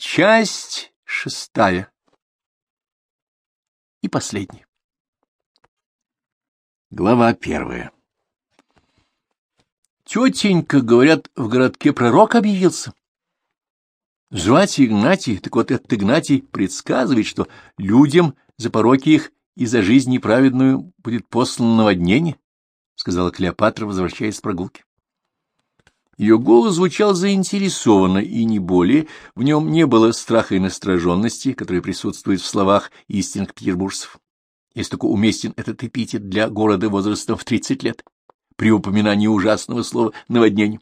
Часть шестая. И последняя. Глава первая. Тетенька, говорят, в городке пророк объявился. Звать Игнатий, так вот этот Игнатий предсказывает, что людям за пороки их и за жизнь неправедную будет послано наводнение, — сказала Клеопатра, возвращаясь с прогулки. Ее голос звучал заинтересованно и не более, в нем не было страха и настороженности, которые присутствуют в словах истинных петербуржцев. Если только уместен этот эпитет для города возрастом в тридцать лет, при упоминании ужасного слова «наводнение».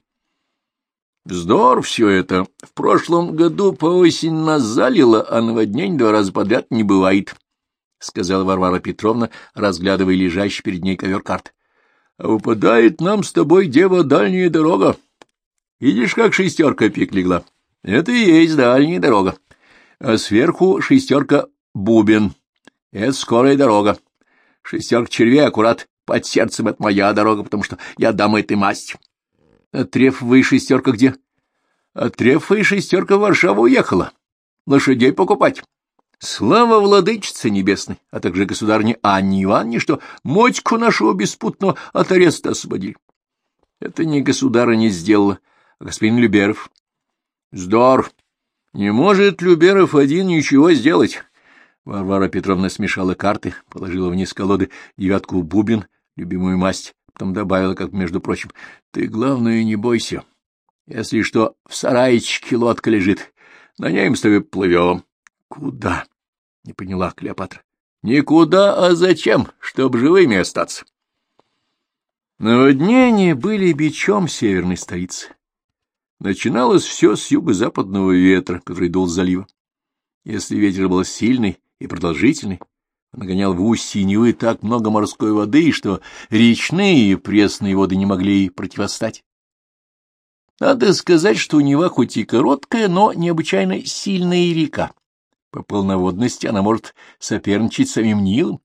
Вздор все это. В прошлом году по осень нас залило, а наводнений два раза подряд не бывает, — сказала Варвара Петровна, разглядывая лежащий перед ней ковер карт. — А выпадает нам с тобой, дева, дальняя дорога. Видишь, как шестерка пик легла? Это и есть дальняя дорога. А сверху шестерка бубен. Это скорая дорога. Шестерка червей аккурат под сердцем — это моя дорога, потому что я дам этой масть. А трефовая шестерка где? А трефовая шестерка в Варшаву уехала. Лошадей покупать. Слава владычице небесной, а также государне Анне Ивановне, что мотьку нашего беспутного от ареста освободили. Это не государыня сделала, господин Люберов. Здор! Не может Люберов один ничего сделать. Варвара Петровна смешала карты, положила вниз колоды девятку бубен, любимую масть, потом добавила, как между прочим, ты, главное, не бойся. Если что, в сарайчике лодка лежит, на ней мы с тобой плывем. Куда? Не поняла Клеопатра. Никуда, а зачем? Чтоб живыми остаться. Наводнения были бичом северной столицы. Начиналось все с юго-западного ветра, который дул с залива. Если ветер был сильный и продолжительный, он нагонял в устье Невы так много морской воды, что речные и пресные воды не могли ей противостать. Надо сказать, что Нева хоть и короткая, но необычайно сильная река. По полноводности она может соперничать с самим Нилом.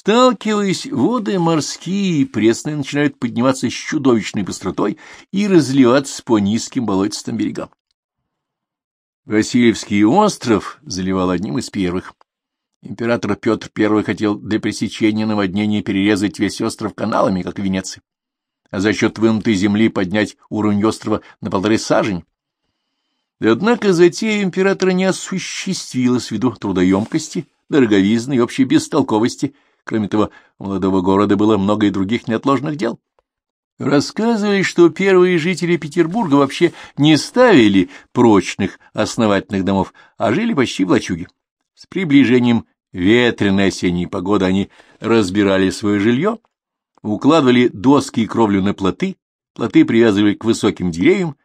Сталкиваясь, воды морские и пресные начинают подниматься с чудовищной быстротой и разливаться по низким болотистым берегам. Васильевский остров заливал одним из первых. Император Петр I хотел для пресечения наводнения перерезать весь остров каналами, как в Венеции, а за счет вынутой земли поднять уровень острова на полторы сажень. Однако затея императора не осуществилась ввиду трудоемкости, дороговизны и общей бестолковости Кроме того, у молодого города было много и других неотложных дел. Рассказывали, что первые жители Петербурга вообще не ставили прочных основательных домов, а жили почти в лачуге. С приближением ветреной осенней погоды они разбирали свое жилье, укладывали доски и кровлю на плоты, плоты привязывали к высоким деревьям,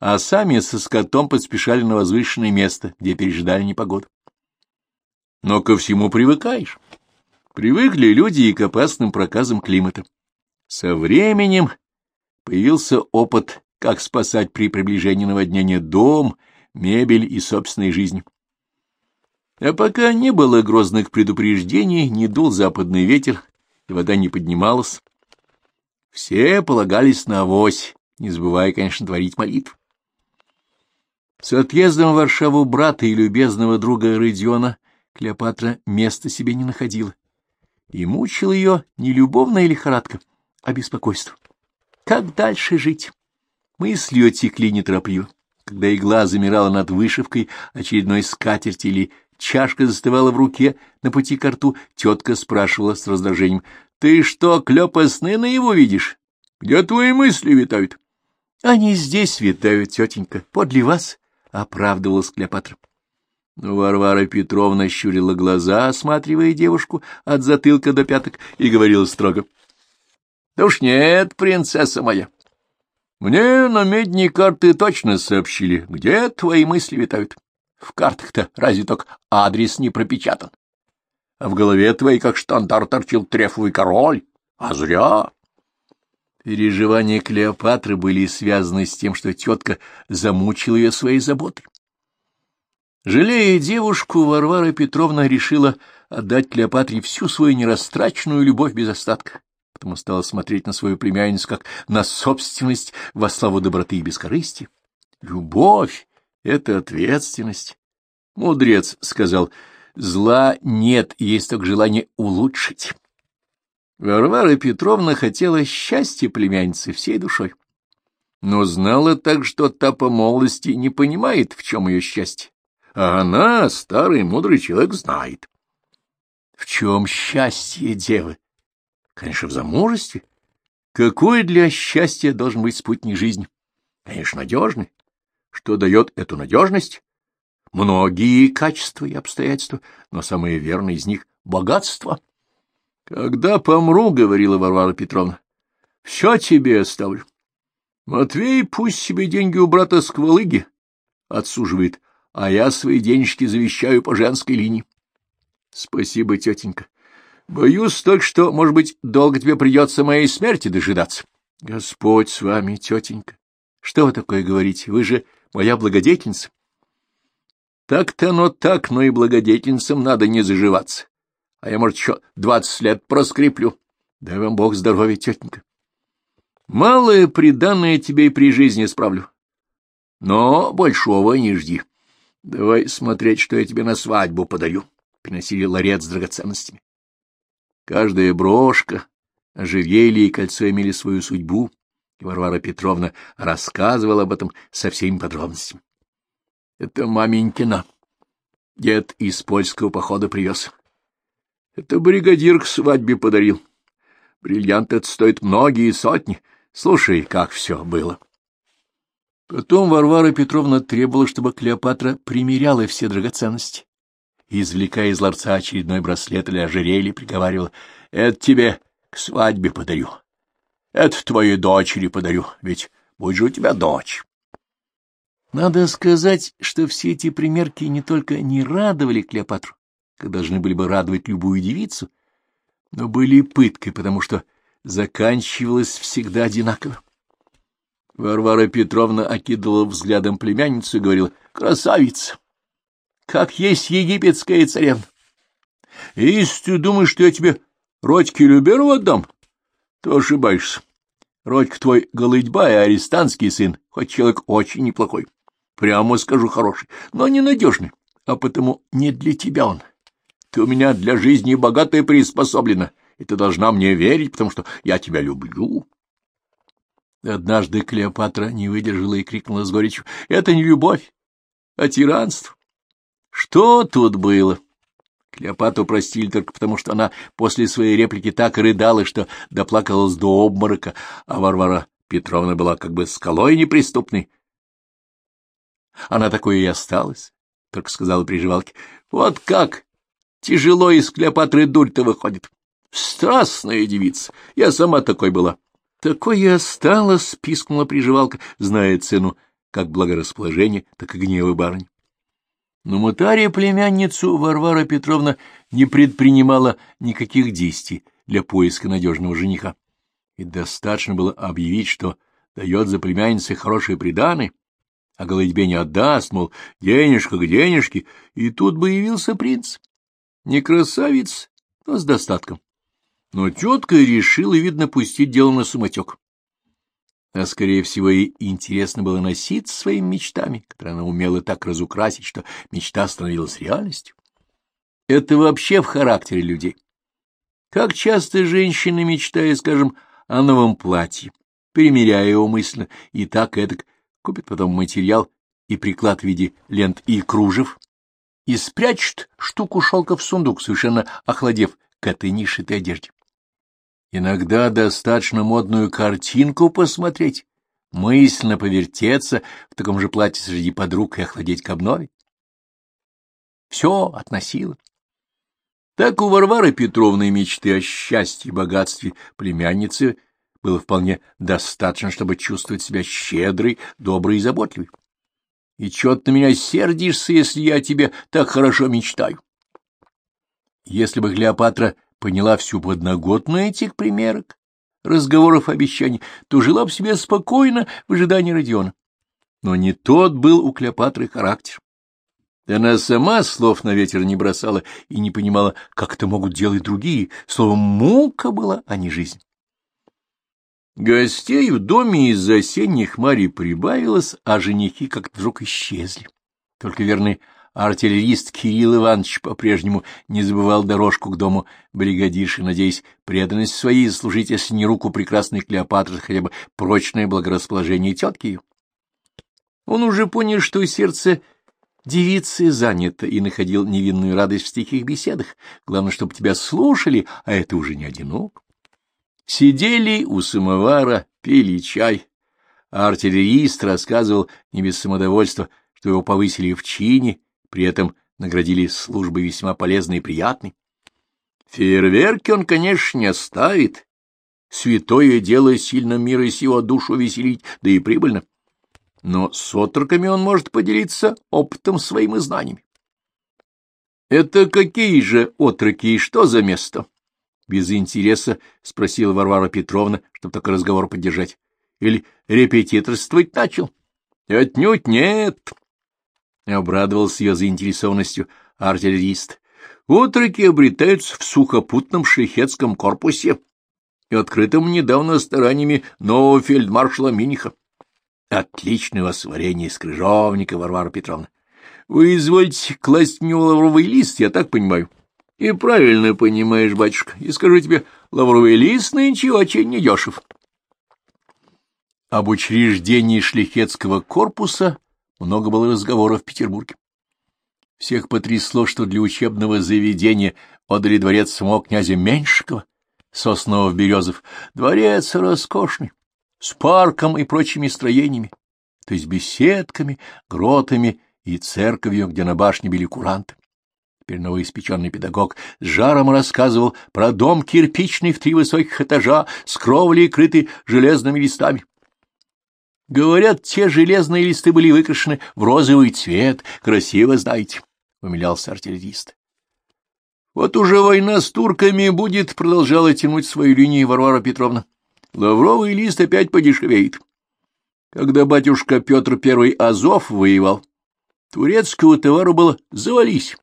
а сами со скотом поспешали на возвышенное место, где пережидали непогоду. Но ко всему привыкаешь. Привыкли люди и к опасным проказам климата. Со временем появился опыт, как спасать при приближении наводнения дом, мебель и собственной жизнь. А пока не было грозных предупреждений, не дул западный ветер, и вода не поднималась, все полагались на авось, не забывая, конечно, творить молитву. С отъездом в Варшаву брата и любезного друга Родиона Клеопатра места себе не находила и мучил ее не любовная лихорадка, а беспокойство. Как дальше жить? Мысли ее текли неторопливо. Когда игла замирала над вышивкой очередной скатерти или чашка застывала в руке на пути к рту, тетка спрашивала с раздражением, «Ты что, клёпа сны на его видишь? Где твои мысли витают?» «Они здесь витают, тетенька, подле вас», — оправдывалась Клеопатра. Варвара Петровна щурила глаза, осматривая девушку от затылка до пяток, и говорила строго. — Да уж нет, принцесса моя. Мне на медне карты точно сообщили, где твои мысли витают. В картах-то разве только адрес не пропечатан. А в голове твоей, как штандар, торчил трефовый король. А зря. Переживания Клеопатры были связаны с тем, что тетка замучила ее своей заботой. Жалея девушку, Варвара Петровна решила отдать Клеопатре всю свою нерастраченную любовь без остатка, потому стала смотреть на свою племянницу как на собственность во славу доброты и бескорыстия. Любовь Это ответственность. Мудрец сказал, зла нет, есть только желание улучшить. Варвара Петровна хотела счастья племянницы всей душой, но знала так, что та по молодости не понимает, в чем ее счастье, а она, старый мудрый человек, знает. В чем счастье девы? Конечно, в замужестве. Какой для счастья должен быть спутник жизни? Конечно, надежный. Что дает эту надежность? Многие качества и обстоятельства, но самое верное из них — богатство. Когда помру, — говорила Варвара Петровна, — все тебе оставлю. Матвей пусть себе деньги у брата Сквалыги отсуживает, а я свои денежки завещаю по женской линии. Спасибо, тетенька. Боюсь только, что, может быть, долго тебе придется моей смерти дожидаться. Господь с вами, тетенька. Что вы такое говорите? Вы же моя благодетельница. Так-то оно так, но и благодетельницам надо не заживаться а я, может, еще двадцать лет проскриплю. Дай вам Бог здоровья, тетенька. Малое приданное тебе и при жизни справлю. Но большого не жди. Давай смотреть, что я тебе на свадьбу подарю. Приносили ларец с драгоценностями. Каждая брошка, ожерелье и кольцо имели свою судьбу, и Варвара Петровна рассказывала об этом со всеми подробностями. Это маменькина. Дед из польского похода привез. Это бригадир к свадьбе подарил. Бриллиант этот стоит многие сотни. Слушай, как все было. Потом Варвара Петровна требовала, чтобы Клеопатра примеряла все драгоценности. И, извлекая из ларца очередной браслет или ожерелье, приговаривала, — Это тебе к свадьбе подарю. Это твоей дочери подарю, ведь будет же у тебя дочь. Надо сказать, что все эти примерки не только не радовали Клеопатру, как должны были бы радовать любую девицу, но были пыткой, потому что заканчивалось всегда одинаково. Варвара Петровна окидывала взглядом племянницу и говорила, «Красавица! Как есть египетская царевна! Если ты думаешь, что я тебе Родьке Люберову отдам, то ошибаешься. Родька твой голыдьба и арестантский сын, хоть человек очень неплохой, прямо скажу хороший, но ненадежный, а потому не для тебя он». Ты у меня для жизни богатая приспособлена, и ты должна мне верить, потому что я тебя люблю. Однажды Клеопатра не выдержала и крикнула с горечью. — Это не любовь, а тиранство. Что тут было? Клеопатру простили только потому, что она после своей реплики так рыдала, что доплакалась до обморока, а Варвара Петровна была как бы скалой неприступной. Она такой и осталась, — только сказала приживалке. — Вот как Тяжело из Клеопатры дурь-то выходит. Страстная девица. Я сама такой была. Такой и осталась, — пискнула приживалка, зная цену как благорасположение, так и гнева барынь. Но Мутария племянницу Варвара Петровна не предпринимала никаких действий для поиска надежного жениха. И достаточно было объявить, что дает за племянницей хорошие приданы, а голодьбе не отдаст, мол, денежка к денежке, и тут бы явился принц. Не красавец, но с достатком. Но тетка решила, видно, пустить дело на самотек. А, скорее всего, ей интересно было носить своими мечтами, которые она умела так разукрасить, что мечта становилась реальностью. Это вообще в характере людей. Как часто женщины, мечтая, скажем, о новом платье, примеряя его мысленно, и так эдак, купят потом материал и приклад в виде лент и кружев, и спрячет штуку шелка в сундук, совершенно охладев к этой нешитой одежде. Иногда достаточно модную картинку посмотреть, мысленно повертеться в таком же платье среди подруг и охладеть к обнове. Все относило. Так у Варвары Петровны мечты о счастье и богатстве племянницы было вполне достаточно, чтобы чувствовать себя щедрой, доброй и заботливой. И чего ты на меня сердишься, если я тебе так хорошо мечтаю? Если бы Клеопатра поняла всю подноготную этих примерок, разговоров, обещаний, то жила бы себе спокойно в ожидании Родиона. Но не тот был у Клеопатры характер. Она сама слов на ветер не бросала и не понимала, как это могут делать другие. Словом, мука была, а не жизнь. Гостей в доме из осенних хмарей прибавилось, а женихи как-то вдруг исчезли. Только верный артиллерист Кирилл Иванович по-прежнему не забывал дорожку к дому бригадирши, надеясь преданность своей служить, если не руку прекрасной Клеопатры, хотя бы прочное благорасположение тетки. Он уже понял, что сердце девицы занято, и находил невинную радость в стихих беседах. Главное, чтобы тебя слушали, а это уже не одинок. Сидели у самовара, пили чай, артиллерист рассказывал не без самодовольства, что его повысили в чине, при этом наградили службой весьма полезной и приятной. Фейерверки он, конечно, не оставит. Святое дело сильно мира сего душу веселить, да и прибыльно но с отроками он может поделиться опытом своим и знаниями. — Это какие же отроки и что за место? — без интереса спросила Варвара Петровна, чтобы такой разговор поддержать. — Или репетиторствовать начал? — Отнюдь нет. — обрадовался ее заинтересованностью артиллерист. — Отроки обретаются в сухопутном шляхетском корпусе и открытом недавно стараниями нового фельдмаршала Миниха. Отличное у вас варенье из крыжовника, Варвара Петровна. Вы извольте класть в него лавровый лист, я так понимаю. И правильно понимаешь, батюшка. И скажу тебе, лавровый лист нынче очень недешев. Об учреждении шляхетского корпуса много было разговоров в Петербурге. Всех потрясло, что для учебного заведения отдали дворец самого князя Меньшикова, Соснов-Березов. Дворец роскошный, с парком и прочими строениями, то есть беседками, гротами и церковью, где на башне били куранты. Теперь новоиспеченный педагог с жаром рассказывал про дом кирпичный в три высоких этажа с кровлей, крытый железными листами. Говорят, те железные листы были выкрашены в розовый цвет. Красиво, знаете, — умилялся артиллерист. Вот уже война с турками будет, — продолжала тянуть свою линию Варвара Петровна лавровый лист опять подешевеет. Когда батюшка Петр I Азов воевал, турецкого товару было завались.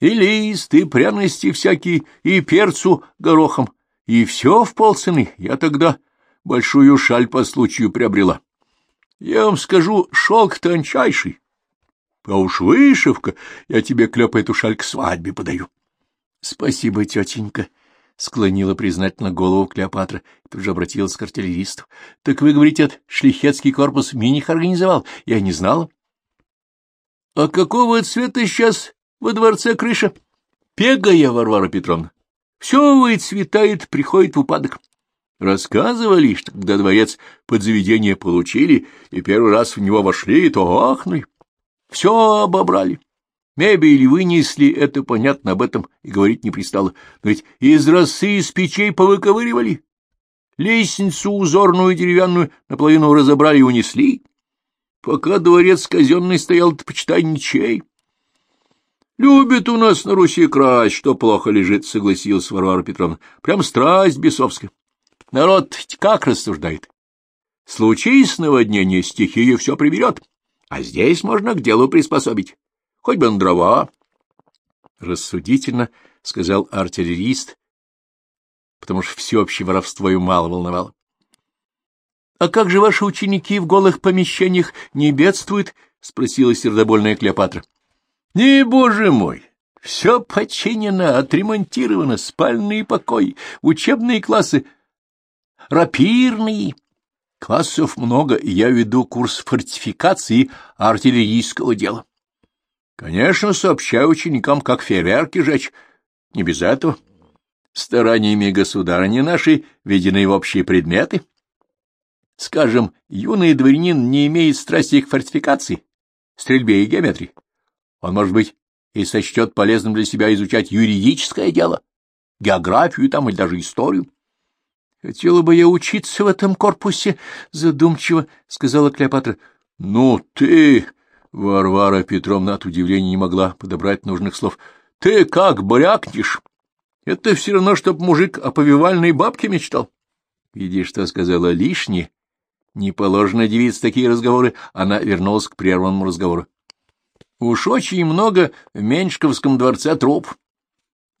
И лист, и пряности всякие, и перцу горохом, и все в полцены. Я тогда большую шаль по случаю приобрела. Я вам скажу, шелк тончайший. А уж вышивка, я тебе, Клёпа, эту шаль к свадьбе подаю. — Спасибо, тетенька, склонила признательно голову Клеопатра и тут же обратилась к артиллеристу. — Так вы, говорите, от шлихетский корпус миних организовал? Я не знала. — А какого цвета сейчас во дворце крыша? — Пегая, Варвара Петровна. Все выцветает, приходит в упадок. Рассказывали, что когда дворец под заведение получили и первый раз в него вошли, то ахнули. Все обобрали. Мебель вынесли, это понятно, об этом и говорить не пристало. Но ведь из росы из печей повыковыривали. Лестницу узорную деревянную наполовину разобрали и унесли. Пока дворец казенный стоял, то, почитай, ничей. Любит у нас на Руси красть, что плохо лежит, — согласилась Варвара Петровна. Прям страсть бесовская. Народ как рассуждает? Случись наводнение, стихия все приберет, а здесь можно к делу приспособить хоть бы на дрова. — Рассудительно, — сказал артиллерист, потому что всеобщее воровство его мало волновало. — А как же ваши ученики в голых помещениях не бедствуют? — спросила сердобольная Клеопатра. — Не, боже мой! Все починено, отремонтировано, спальные покои, учебные классы, рапирные. Классов много, и я веду курс фортификации артиллерийского дела. Конечно, сообщаю ученикам, как фейерверки жечь. Не без этого. Стараниями государыни нашей введены в общие предметы. Скажем, юный дворянин не имеет страсти к фортификации, стрельбе и геометрии. Он, может быть, и сочтет полезным для себя изучать юридическое дело, географию там или даже историю. — Хотела бы я учиться в этом корпусе, — задумчиво сказала Клеопатра. — Ну ты, Варвара Петровна от удивления не могла подобрать нужных слов. — Ты как брякнешь? Это все равно, чтоб мужик о повивальной бабке мечтал. Видишь, что сказала лишнее. Не положено девиц такие разговоры. Она вернулась к прерванному разговору. Уж очень много в Меньшковском дворце труп.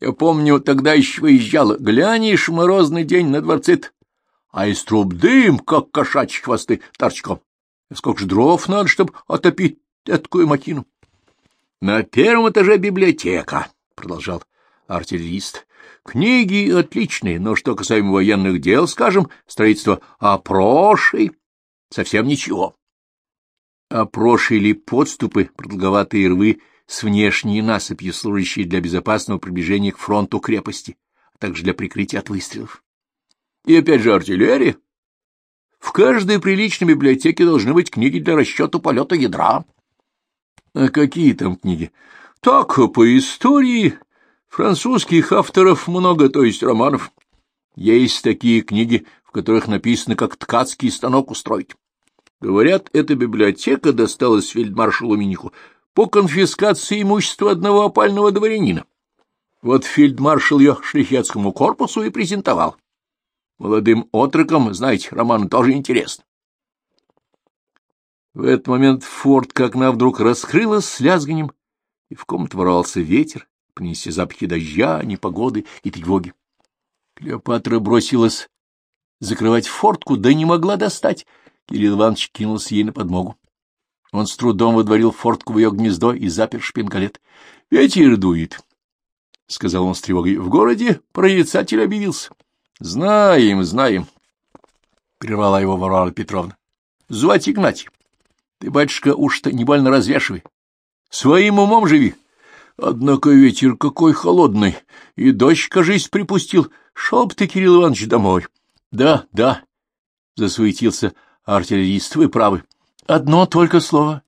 Я помню, тогда еще выезжала. Глянешь, морозный день на дворце а из труб дым, как кошачьи хвосты, торчком. Сколько ж дров надо, чтобы отопить эткую макину. На первом этаже библиотека, — продолжал артиллерист. Книги отличные, но что касаемо военных дел, скажем, строительство опрошей, совсем ничего. Опроши или подступы, продолговатые рвы с внешней насыпью, служащие для безопасного приближения к фронту крепости, а также для прикрытия от выстрелов. И опять же артиллерия. В каждой приличной библиотеке должны быть книги для расчета полета ядра. А какие там книги? Так, по истории. Французских авторов много, то есть романов. Есть такие книги, в которых написано, как ткацкий станок устроить. Говорят, эта библиотека досталась фельдмаршалу Миниху по конфискации имущества одного опального дворянина. Вот фельдмаршал ее шляхетскому корпусу и презентовал. Молодым отрокам, знаете, роман тоже интересно. В этот момент фортка окна вдруг раскрылась с лязганием, и в комнату ворвался ветер, принеся запахи дождя, непогоды и тревоги. Клеопатра бросилась закрывать фортку, да не могла достать. Кирилл Иванович кинулся ей на подмогу. Он с трудом выдворил фортку в ее гнездо и запер шпингалет. — Ветер дует, — сказал он с тревогой. — В городе прорицатель объявился. — Знаем, знаем, — прервала его Варвара Петровна. — Звать Игнатий. Ты, батюшка, уж-то не больно развешивай. Своим умом живи. Однако ветер какой холодный, и дождь, кажись, припустил. Шел б ты, Кирилл Иванович, домой. — Да, да, — засуетился артиллерист, — вы правы. Одно только слово.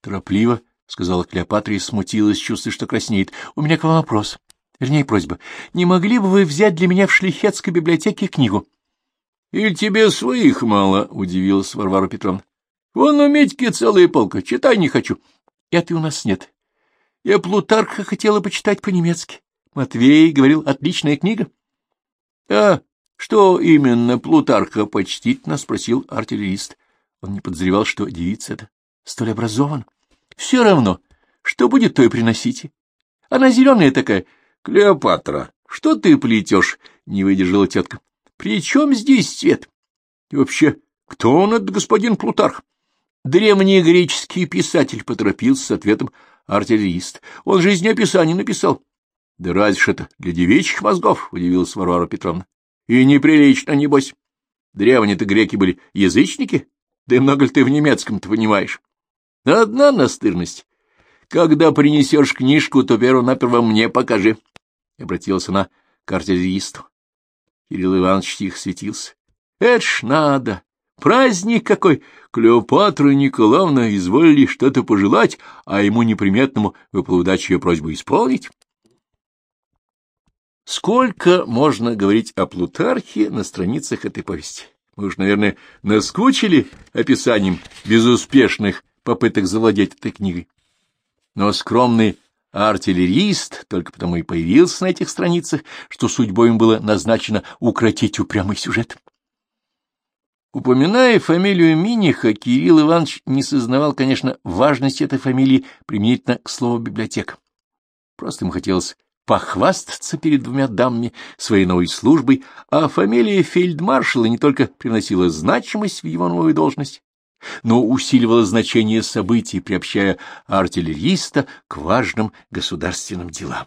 Торопливо, — сказала Клеопатра и смутилась, чувствуя, что краснеет. — У меня к вам вопрос. Вернее, просьба. Не могли бы вы взять для меня в Шлихетской библиотеке книгу? — Или тебе своих мало? — удивилась Варвара Петровна. — Вон у Митьки целая полка. Читай не хочу. — Это у нас нет. Я Плутарха хотела почитать по-немецки. Матвей говорил, отличная книга. — А что именно Плутарха почтительно спросил артиллерист. Он не подозревал, что девица эта столь образован. Все равно, что будет, то и приносите. Она зеленая такая. Клеопатра, что ты плетешь? — не выдержала тетка. — При чем здесь цвет? И вообще, кто он, этот господин Плутарх? Древний греческий писатель поторопился с ответом артиллерист. Он жизнеописание написал. — Да разве ж это для девичьих мозгов? — удивилась Варвара Петровна. — И неприлично, небось. Древние-то греки были язычники? Да и много ли ты в немецком-то понимаешь? Одна настырность. Когда принесешь книжку, то перво-наперво мне покажи. Обратилась она к артиллеристу. Кирилл Иванович тихо светился. — Это ж надо! Праздник какой! Клеопатра Николаевна изволили что-то пожелать, а ему неприметному выпала удача ее просьбу исполнить. Сколько можно говорить о Плутархе на страницах этой повести? Мы уж, наверное, наскучили описанием безуспешных попыток завладеть этой книгой. Но скромный артиллерист только потому и появился на этих страницах, что судьбой им было назначено укротить упрямый сюжет. Упоминая фамилию Миниха, Кирилл Иванович не сознавал, конечно, важности этой фамилии применительно к слову «библиотека». Просто ему хотелось похвастаться перед двумя дамами своей новой службой, а фамилия фельдмаршала не только приносила значимость в его новую должность, но усиливала значение событий, приобщая артиллериста к важным государственным делам.